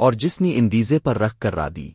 اور جس نے اندیزے پر رکھ کر را دی۔